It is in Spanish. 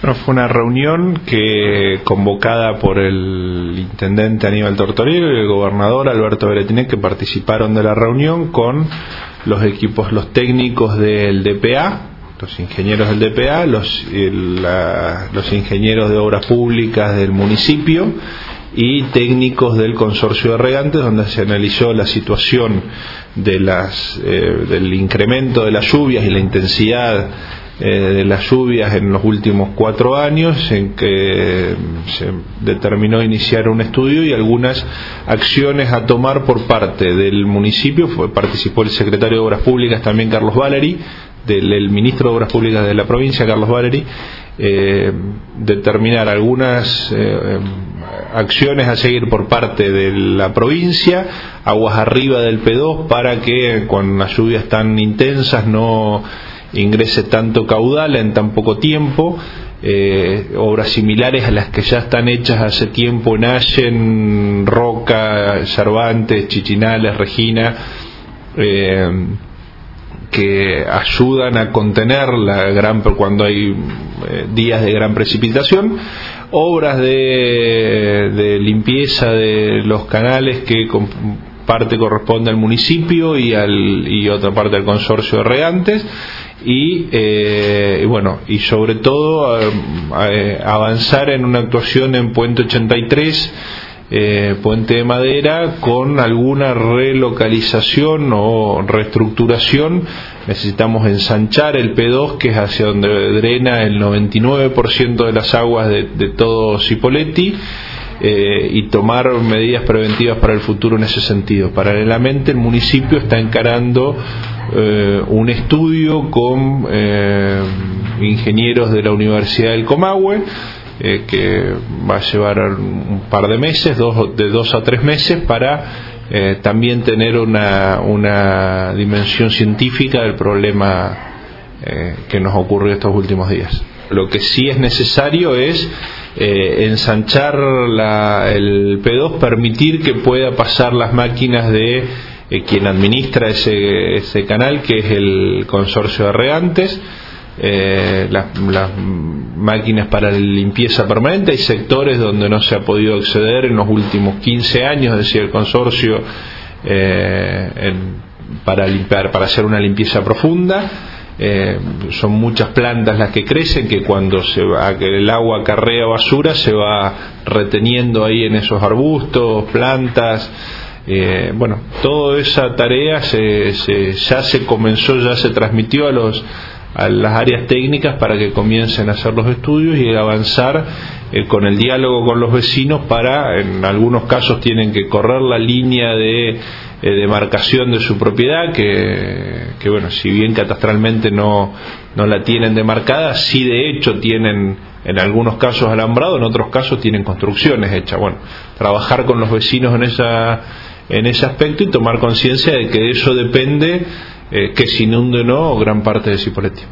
fue una reunión que convocada por el intendente Aníbal Tortorero y el gobernador Alberto Beretinet que participaron de la reunión con los equipos, los técnicos del DPA, los ingenieros del DPA, los, los ingenieros de obras públicas del municipio y técnicos del consorcio de regantes donde se analizó la situación de las, eh, del incremento de las lluvias y la intensidad eh, de las lluvias en los últimos cuatro años, en que se determinó iniciar un estudio y algunas acciones a tomar por parte del municipio. Fue, participó el secretario de Obras Públicas también, Carlos Valeri, del ministro de Obras Públicas de la provincia, Carlos Valeri, eh, determinar algunas eh, acciones a seguir por parte de la provincia, aguas arriba del P2 para que con las lluvias tan intensas no ingrese tanto caudal en tan poco tiempo. Eh, obras similares a las que ya están hechas hace tiempo en Allen, Roca, Cervantes, Chichinales, Regina, eh, que ayudan a contener la gran cuando hay eh, días de gran precipitación, obras de, limpieza de los canales que parte corresponde al municipio y, al, y otra parte al consorcio de regantes y eh, bueno y sobre todo eh, avanzar en una actuación en Puente 83 eh, Puente de Madera con alguna relocalización o reestructuración. Necesitamos ensanchar el P2 que es hacia donde drena el 99% de las aguas de, de todo Cipolletti eh, y tomar medidas preventivas para el futuro en ese sentido. Paralelamente, el municipio está encarando eh, un estudio con eh, ingenieros de la Universidad del Comahue que va a llevar un par de meses, dos, de dos a tres meses, para también tener una, una dimensión científica del problema que nos ocurrió estos últimos días. Lo que sí es necesario es eh, ensanchar la, el P2, permitir que pueda pasar las máquinas de eh, quien administra ese, ese, canal, que es el consorcio de regantes, eh, las, las, máquinas para limpieza permanente. Hay sectores donde no se ha podido acceder en los últimos 15 años, es decir, el consorcio eh, en, para limpiar, para hacer una limpieza profunda eh, son muchas plantas las que crecen que cuando se va, el agua carrea basura se va reteniendo ahí en esos arbustos, plantas. Eh, bueno, toda esa tarea se, se, ya se comenzó, ya se transmitió a los a las áreas técnicas para que comiencen a hacer los estudios y avanzar eh, con el diálogo con los vecinos para, en algunos casos tienen que correr la línea de eh, demarcación de su propiedad, que, bueno, si bien catastralmente no, no la tienen demarcada, sí de hecho tienen en algunos casos alambrado, en otros casos tienen construcciones hechas. Bueno, trabajar con los vecinos en esa en ese aspecto y tomar conciencia de que de eso depende eh, que se inunde o no gran parte de Cipolletti.